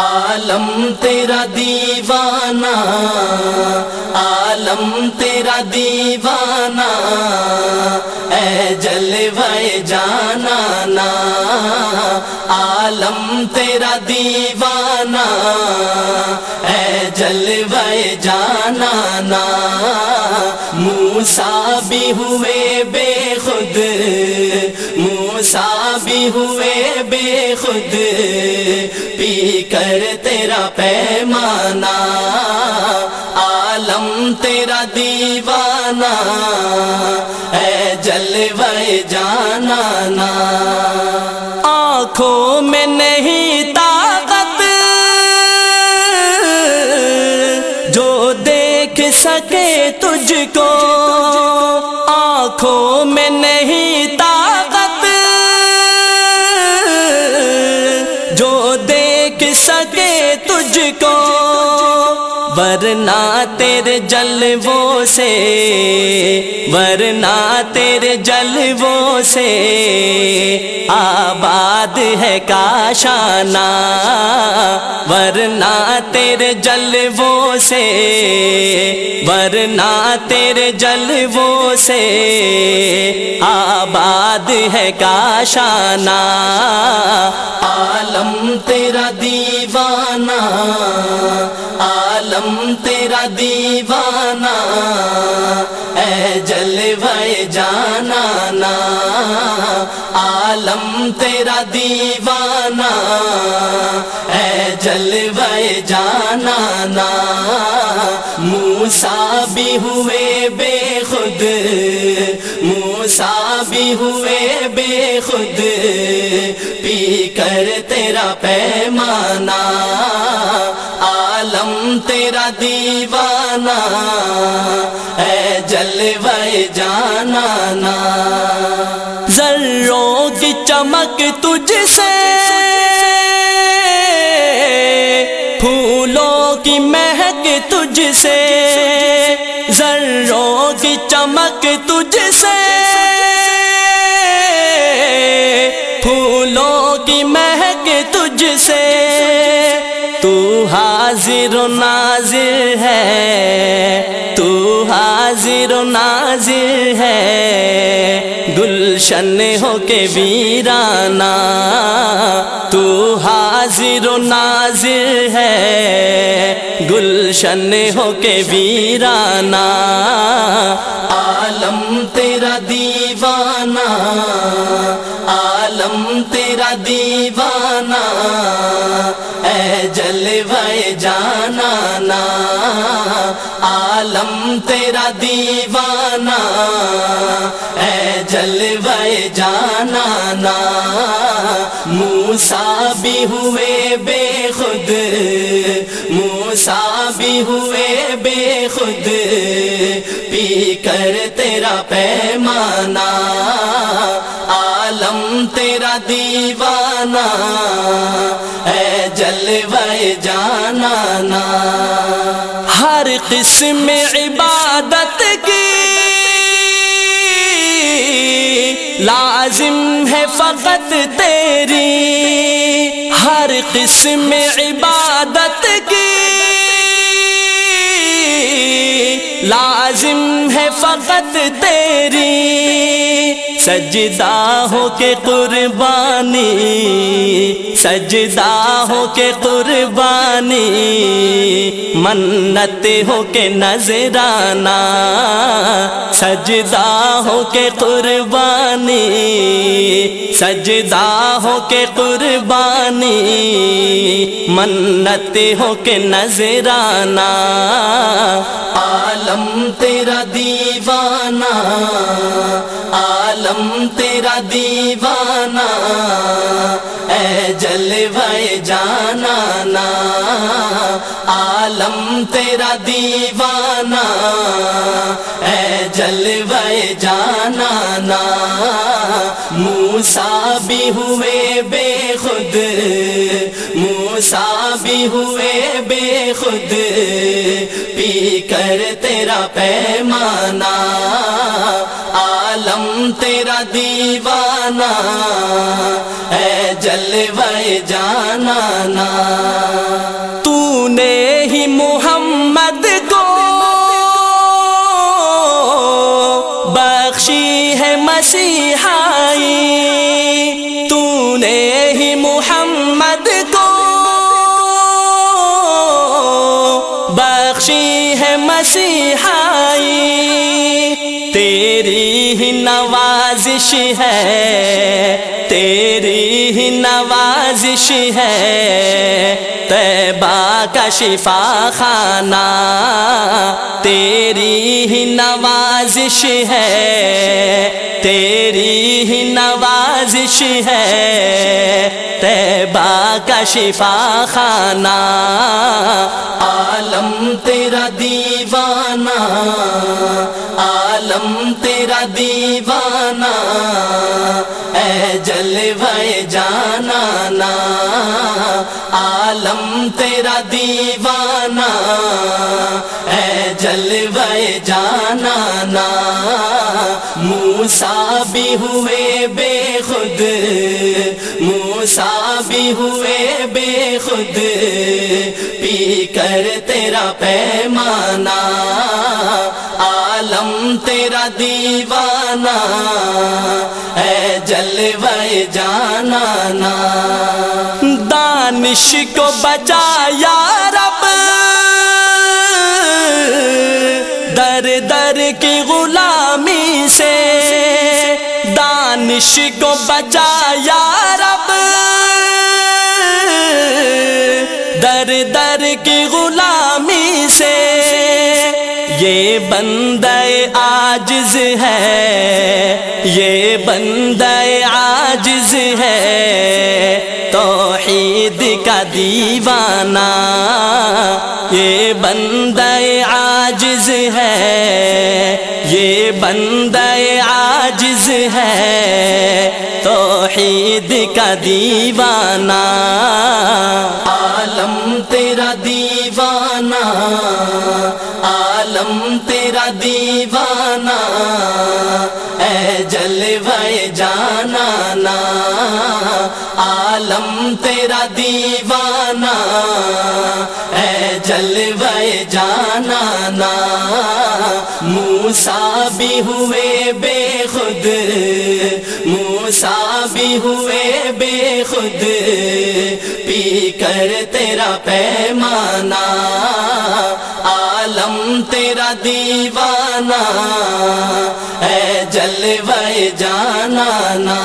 عالم تیرا دیوانہ، عالم تیرا دیوانہ، اے جلوے جانانا عالم تیرا دیوانہ، اے جلوے جانانا موسا بھی ہوئے بے خود موسا بھی ہوئے بے خود، پی کر تیرا پیمانا عالم تیرا دیوانہ، اے جلوے جانا نا آنکھوں میں نہیں طاقت جو دیکھ سکے تجھ کو۔ تجھ کو ورنہ تیرے جلووں سے، ورنہ تیرے جلووں سے آباد ہے کاشانہ، ورنہ تیرے جلووں سے، ورنہ تیرے جلووں سے آباد ہے کاشانہ۔ عالم تیرا دیوانہ عالم تیرا دیوانہ، اے جلوے جانا نا عالم تیرا دیوانہ، اے جلوے جانا نا موسا بھی ہوئے بے خود موسا بھی ہوئے بے خود، پی کر تیرا پیمانا عالم تیرا دیوانہ، اے جلوے جانا نا ذروں کی چمک تجھ سے پھولوں کی مہک تجھ سے ذروں کی چمک تجھ سے پھولوں کی مہک تجھ سے حاضر و ناظر ہے۔ تو حاضر و ناظر ہے۔ گلشن ہو کے ویرانہ۔ تو حاضر و ناظر ہے۔ گلشن ہو کے ویرانہ۔ عالم تیرا دیوانہ جانا عالم تیرا دیوانہ، اے جلوے جانا نا موسا بھی ہوئے بے خود موسا بھی ہوئے بے خود، پی کر تیرا پیمانا عالم تیرا دیوانہ ہر قسم عبادت کی لازم ہے فقط تیری۔ ہر قسم عبادت کی لازم ہے فقط تیری۔ سجدہ ہو کے قربانی، سجدہ ہو کے قربانی، منت ہو کے نظرانہ سجدہ ہو کے قربانی، سجدہ ہو کے قربانی، منت ہو کے نظرانہ عالم تیرا دیوانہ عالم تیرا دیوانہ، اے جلوے جانا نا عالم تیرا دیوانہ، اے جلوے جانا نا موسا بھی ہوئے بے خود موسا بھی ہوئے بے خود، پی کر تیرا پیمانا عالم تیرا دیوانہ اے جلوے جانا تو نے ہی محمد کو بخشی ہے مسیح ہے مسیحائی، تیری ہی نوازش ہے، تیری ہی نوازش ہے تیبہ کا شفا خانہ تیری ہی نوازش ہے، تیری ہی نوازش ہے۔ تیبہ کا شفا خانہ عالم تیرا دیوانہ۔ عالم تیرا دیوانہ۔ اے جلوے جانانا عالم تیرا دیوانہ۔ جلوے جانا نا موسا بھی ہوئے بے خود موسا بھی ہوئے بے خود، پی کر تیرا پیمانہ، عالم تیرا دیوانہ، اے جلوے جانا نا دانش کو در در کی غلامی سے دانش کو بچایا رب۔ در در کی غلامی سے یہ بندے آجز ہے، یہ بندے آجز ہے۔ توحید کا دیوانہ، یہ بندے آجز ہے، یہ بندے آجز ہے، توحید کا دیوانہ، عالم تیرا دیوانہ، عالم تیرا دیوانہ، اے جلوے جانانا عالم تیرا دیوانہ، اے جلوے جانا موسا بھی ہوئے بے خود موسا بھی ہوئے بے خود، پی کر تیرا پیمانہ، عالم تیرا دیوانہ، اے جلوے جانانا